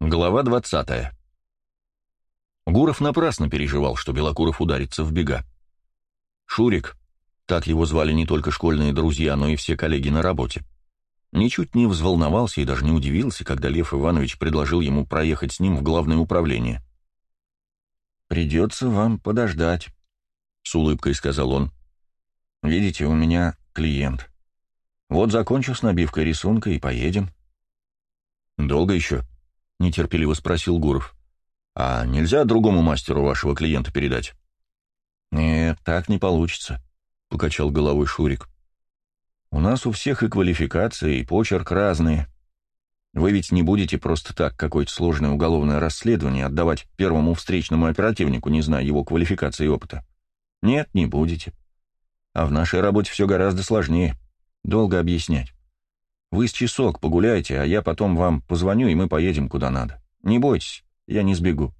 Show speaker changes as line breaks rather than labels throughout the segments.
Глава 20. Гуров напрасно переживал, что Белокуров ударится в бега. Шурик, так его звали не только школьные друзья, но и все коллеги на работе, ничуть не взволновался и даже не удивился, когда Лев Иванович предложил ему проехать с ним в главное управление. «Придется вам подождать», — с улыбкой сказал он. «Видите, у меня клиент. Вот закончу с набивкой рисунка и поедем». «Долго еще?» — нетерпеливо спросил Гуров. «А нельзя другому мастеру вашего клиента передать?» «Нет, так не получится», — покачал головой Шурик. «У нас у всех и квалификация, и почерк разные. Вы ведь не будете просто так какое-то сложное уголовное расследование отдавать первому встречному оперативнику, не зная его квалификации и опыта. Нет, не будете. А в нашей работе все гораздо сложнее. Долго объяснять. Вы с часок погуляйте, а я потом вам позвоню, и мы поедем куда надо. Не бойтесь, я не сбегу».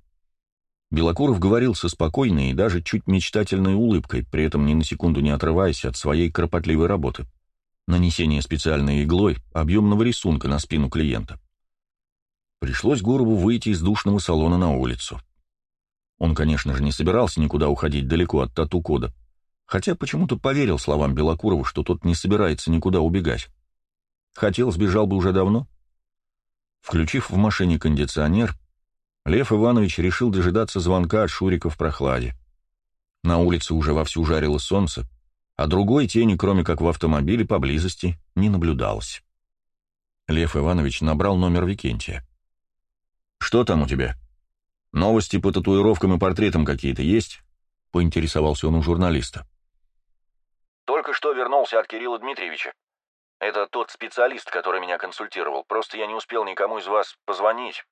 Белокуров говорил со спокойной и даже чуть мечтательной улыбкой, при этом ни на секунду не отрываясь от своей кропотливой работы. Нанесение специальной иглой объемного рисунка на спину клиента. Пришлось Гурову выйти из душного салона на улицу. Он, конечно же, не собирался никуда уходить далеко от тату-кода, хотя почему-то поверил словам Белокурова, что тот не собирается никуда убегать. Хотел, сбежал бы уже давно. Включив в машине кондиционер, Лев Иванович решил дожидаться звонка от Шурика в прохладе. На улице уже вовсю жарило солнце, а другой тени, кроме как в автомобиле, поблизости не наблюдалось. Лев Иванович набрал номер Викентия. «Что там у тебя? Новости по татуировкам и портретам какие-то есть?» — поинтересовался он у журналиста.
«Только что вернулся от Кирилла Дмитриевича. Это тот специалист, который меня консультировал. Просто я не успел никому из вас позвонить.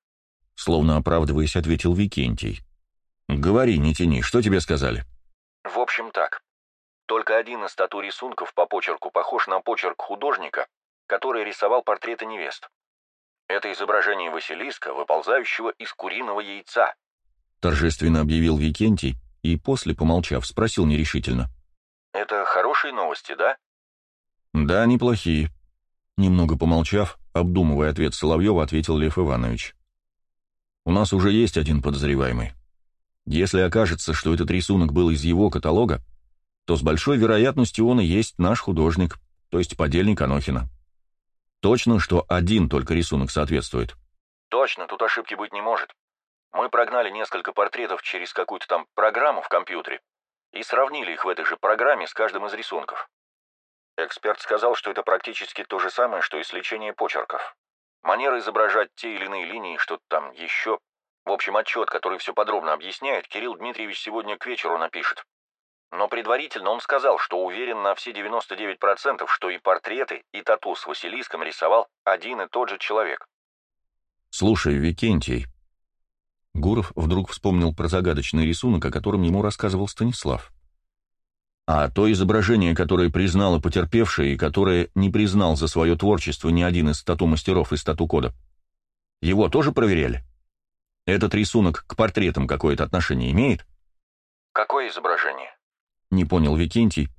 Словно оправдываясь, ответил Викентий. «Говори, не тяни, что тебе сказали?»
«В общем так. Только один из тату рисунков по почерку похож на почерк художника, который рисовал портреты невест. Это изображение Василиска, выползающего из куриного яйца»,
торжественно объявил Викентий и после, помолчав, спросил нерешительно.
«Это хорошие новости, да?»
«Да, неплохие». Немного помолчав, обдумывая ответ Соловьева, ответил Лев Иванович. «У нас уже есть один подозреваемый. Если окажется, что этот рисунок был из его каталога, то с большой вероятностью он и есть наш художник, то есть подельник Анохина. Точно, что один только рисунок соответствует?»
«Точно, тут ошибки быть не может. Мы прогнали несколько портретов через какую-то там программу в компьютере и сравнили их в этой же программе с каждым из рисунков. Эксперт сказал, что это практически то же самое, что и с лечением почерков. Манера изображать те или иные линии, что-то там еще. В общем, отчет, который все подробно объясняет, Кирилл Дмитриевич сегодня к вечеру напишет. Но предварительно он сказал, что уверен на все 99%, что и портреты, и тату с Василиском рисовал один и тот же человек.
«Слушай, Викентий...» Гуров вдруг вспомнил про загадочный рисунок, о котором ему рассказывал Станислав. А то изображение, которое признало потерпевшее и которое не признал за свое творчество ни один из тату-мастеров из тату-кода, его тоже проверяли? Этот рисунок к портретам какое-то отношение имеет?
Какое изображение?
Не понял Викентий,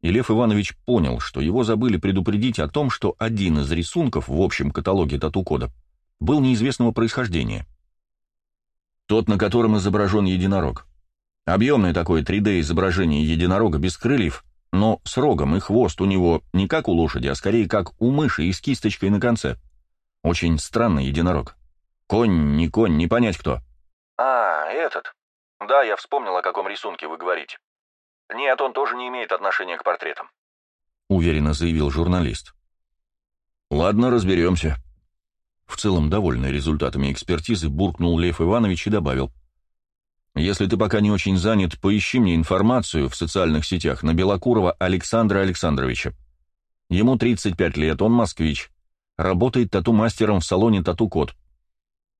и Лев Иванович понял, что его забыли предупредить о том, что один из рисунков в общем каталоге тату-кода был неизвестного происхождения. Тот, на котором изображен единорог. Объемное такое 3D-изображение единорога без крыльев, но с рогом и хвост у него не как у лошади, а скорее как у мыши и с кисточкой на конце. Очень странный единорог. Конь, не конь, не понять кто.
А, этот. Да, я вспомнил, о каком рисунке вы говорите. Нет, он тоже не имеет отношения к портретам.
Уверенно заявил журналист. Ладно, разберемся. В целом, довольный результатами экспертизы, буркнул Лев Иванович и добавил. Если ты пока не очень занят, поищи мне информацию в социальных сетях на Белокурова Александра Александровича. Ему 35 лет, он москвич. Работает тату-мастером в салоне «Тату-код».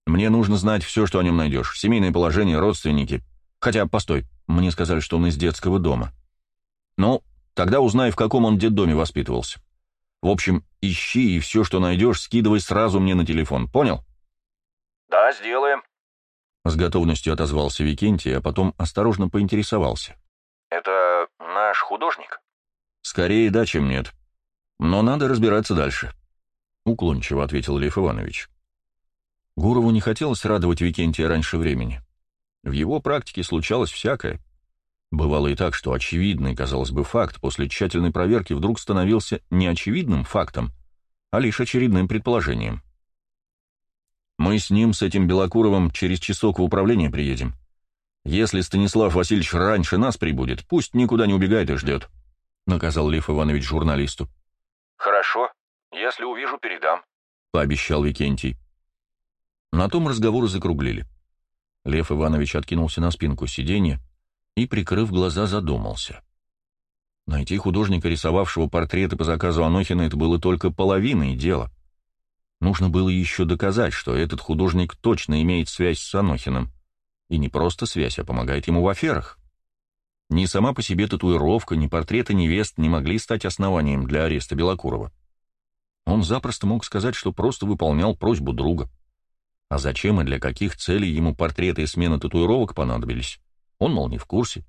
Мне нужно знать все, что о нем найдешь. Семейное положение, родственники. Хотя, постой, мне сказали, что он из детского дома. Ну, тогда узнай, в каком он детдоме воспитывался. В общем, ищи и все, что найдешь, скидывай сразу мне на телефон. Понял?
Да, сделаем.
С готовностью отозвался Викентий, а потом осторожно поинтересовался.
«Это наш художник?»
«Скорее да, чем нет. Но надо разбираться дальше», — уклончиво ответил Лев Иванович. Гурову не хотелось радовать Викентия раньше времени. В его практике случалось всякое. Бывало и так, что очевидный, казалось бы, факт после тщательной проверки вдруг становился не очевидным фактом, а лишь очередным предположением. «Мы с ним, с этим Белокуровым, через часок в управление приедем. Если Станислав Васильевич раньше нас прибудет, пусть никуда не убегает и ждет», — наказал Лев Иванович журналисту.
«Хорошо. Если увижу, передам», —
пообещал Викентий. На том разговоры закруглили. Лев Иванович откинулся на спинку сиденья и, прикрыв глаза, задумался. Найти художника, рисовавшего портреты по заказу Анохина, это было только половиной дела. Нужно было еще доказать, что этот художник точно имеет связь с Анохиным. И не просто связь, а помогает ему в аферах. Ни сама по себе татуировка, ни портреты невест не могли стать основанием для ареста Белокурова. Он запросто мог сказать, что просто выполнял просьбу друга. А зачем и для каких целей ему портреты и смена татуировок понадобились, он, мол, не в курсе.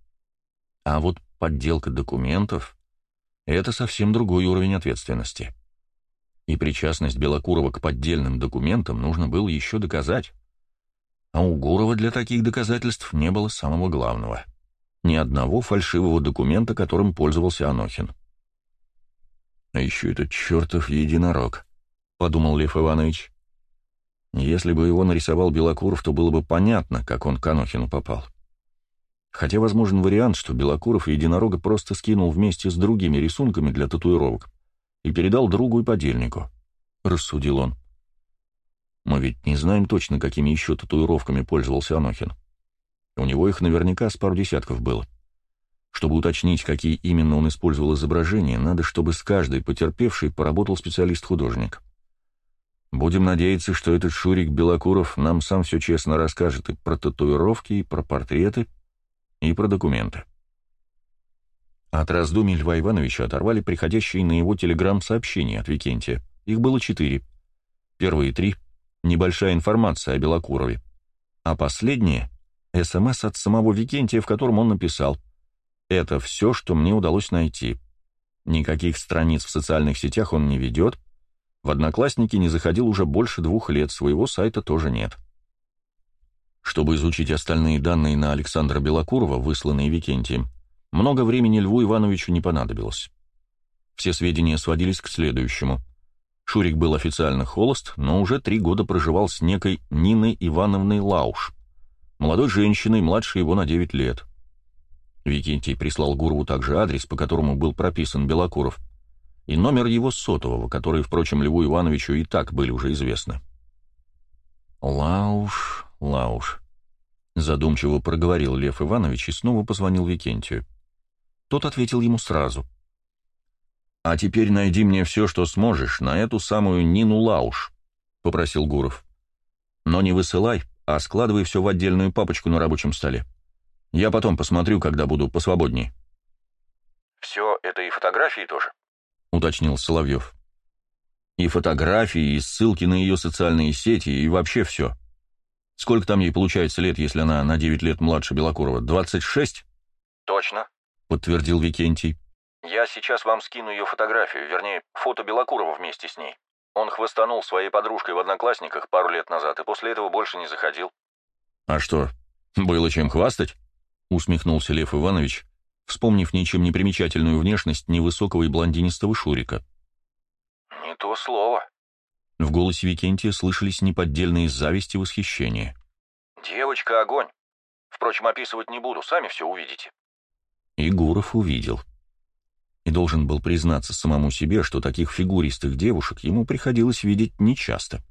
А вот подделка документов — это совсем другой уровень ответственности. И причастность Белокурова к поддельным документам нужно было еще доказать. А у Гурова для таких доказательств не было самого главного — ни одного фальшивого документа, которым пользовался Анохин. «А еще этот чертов единорог», — подумал Лев Иванович. Если бы его нарисовал Белокуров, то было бы понятно, как он к Анохину попал. Хотя возможен вариант, что Белокуров единорога просто скинул вместе с другими рисунками для татуировок и передал другу и подельнику, — рассудил он. Мы ведь не знаем точно, какими еще татуировками пользовался Анохин. У него их наверняка с пару десятков было. Чтобы уточнить, какие именно он использовал изображения, надо, чтобы с каждой потерпевшей поработал специалист-художник. Будем надеяться, что этот Шурик Белокуров нам сам все честно расскажет и про татуировки, и про портреты, и про документы. От раздумий Льва Ивановича оторвали приходящие на его телеграм сообщения от Викентия. Их было четыре. Первые три — небольшая информация о Белокурове. А последнее — СМС от самого Викентия, в котором он написал «Это все, что мне удалось найти. Никаких страниц в социальных сетях он не ведет, в Одноклассники не заходил уже больше двух лет, своего сайта тоже нет. Чтобы изучить остальные данные на Александра Белокурова, высланные Викентием, много времени Льву Ивановичу не понадобилось. Все сведения сводились к следующему. Шурик был официально холост, но уже три года проживал с некой Ниной Ивановной Лауш, молодой женщиной, младше его на 9 лет. Викентий прислал Гурову также адрес, по которому был прописан Белокуров, и номер его сотового, которые, впрочем, Льву Ивановичу и так были уже известны. «Лауш, Лауш», — задумчиво проговорил Лев Иванович и снова позвонил Викентию. Тот ответил ему сразу. «А теперь найди мне все, что сможешь, на эту самую Нину Лауш», — попросил Гуров. «Но не высылай, а складывай все в отдельную папочку на рабочем столе. Я потом посмотрю, когда буду посвободнее».
«Все это и фотографии тоже?»
— уточнил Соловьев. «И фотографии, и ссылки на ее социальные сети, и вообще все. Сколько там ей получается лет, если она на 9 лет младше Белокурова? 26?»
«Точно», —
подтвердил Викентий.
«Я сейчас вам скину ее фотографию, вернее, фото Белокурова вместе с ней. Он хвостанул своей подружкой в Одноклассниках пару лет назад и после этого больше не заходил».
«А что, было чем хвастать?» — усмехнулся Лев Иванович, вспомнив ничем не примечательную внешность невысокого и блондинистого Шурика.
«Не то слово».
В голосе Викентия слышались неподдельные зависти и восхищения.
«Девочка — огонь. Впрочем, описывать не буду, сами все увидите».
И Гуров увидел. И должен был признаться самому себе, что таких фигуристых девушек ему приходилось видеть нечасто.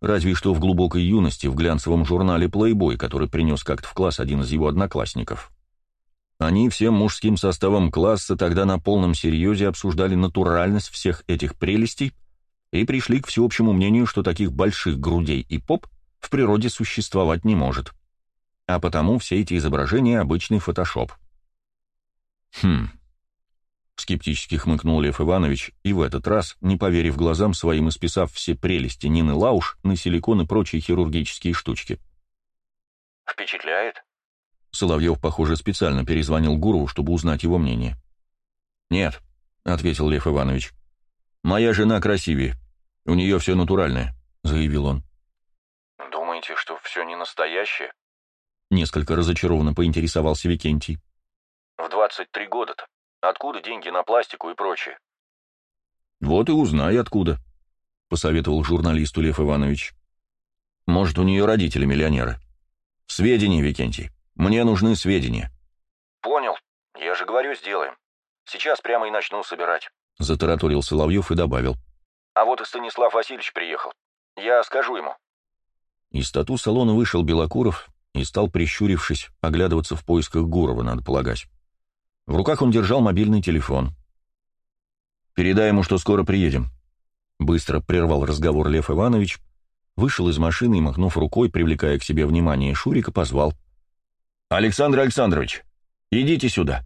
Разве что в глубокой юности в глянцевом журнале «Плейбой», который принес как-то в класс один из его одноклассников. Они всем мужским составом класса тогда на полном серьезе обсуждали натуральность всех этих прелестей и пришли к всеобщему мнению, что таких больших грудей и поп в природе существовать не может. А потому все эти изображения — обычный фотошоп. «Хм...» — скептически хмыкнул Лев Иванович, и в этот раз, не поверив глазам своим и списав все прелести Нины Лауш на силикон и прочие хирургические штучки.
«Впечатляет?»
Соловьев, похоже, специально перезвонил Гурову, чтобы узнать его мнение. «Нет», — ответил Лев Иванович. «Моя жена красивее. У нее все натуральное», — заявил он.
думаете, что все не настоящее?»
Несколько разочарованно поинтересовался Викентий.
«В 23 года-то. Откуда деньги на пластику и прочее?»
«Вот и узнай, откуда», — посоветовал журналисту Лев Иванович. «Может, у нее родители миллионеры. Сведения, Викентий. Мне нужны сведения».
«Понял. Я же говорю, сделаем. Сейчас прямо и начну собирать», —
затараторил Соловьев и добавил.
«А вот и Станислав Васильевич приехал. Я скажу ему».
Из тату салона вышел Белокуров и стал, прищурившись, оглядываться в поисках Гурова, надо полагать. В руках он держал мобильный телефон. «Передай ему, что скоро приедем». Быстро прервал разговор Лев Иванович, вышел из машины и, махнув рукой, привлекая к себе внимание Шурика, позвал. «Александр Александрович, идите сюда».